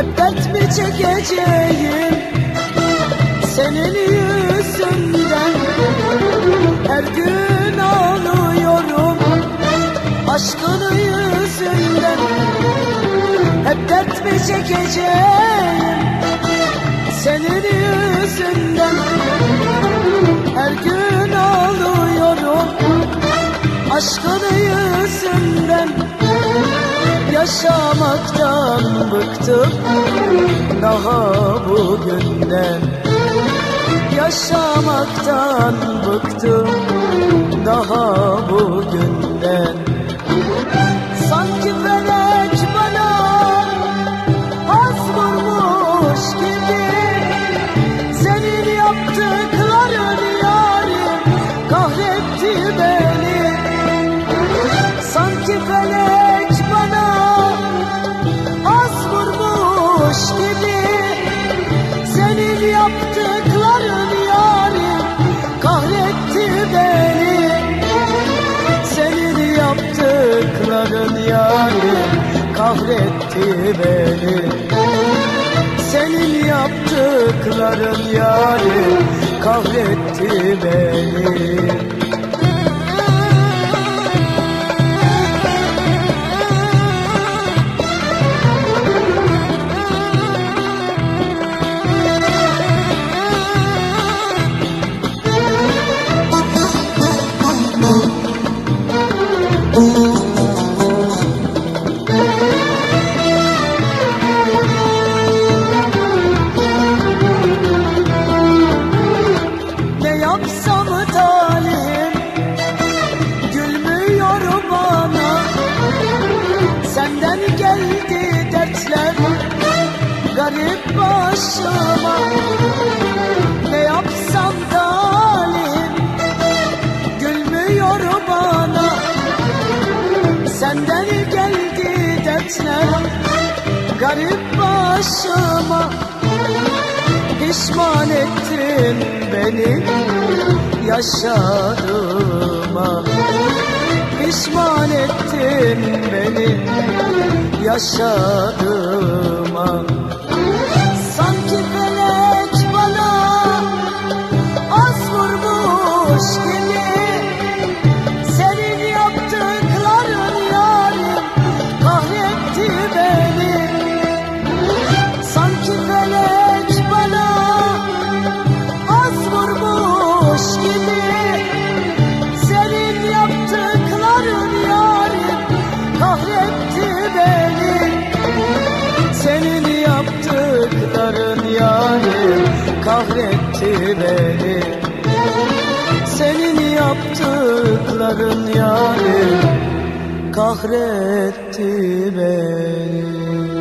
Müebbet mi çekeceğim Senin yüzünden? Her gün ağlıyorum Aşkın yüzünden. Hep dert mi çekeceğim Senin yüzünden? Her gün ağlıyorum Aşkın yüzünden Yaşamaktan bıktım. Daha bugünden Yaşamaktan bıktım. Daha bugünden Sanki felek bana az vurmuş gibi. Senin yaptıkların yarim kahretti beni. Sanki felek yaptıkların yarim kahretti beni. Senin yaptıkların yarim kahretti beni. Senin yaptıkların yarim kahretti beni yapsam talim gülmüyor bana. Senden geldi dertler garip başıma. Ne yapsam talim gülmüyor bana. Senden geldi dertler garip başıma Pişman ettin beni yaşadığıma Pişman ettin beni yaşadığıma kahretti beni. Senin yaptıkların yarim kahretti beni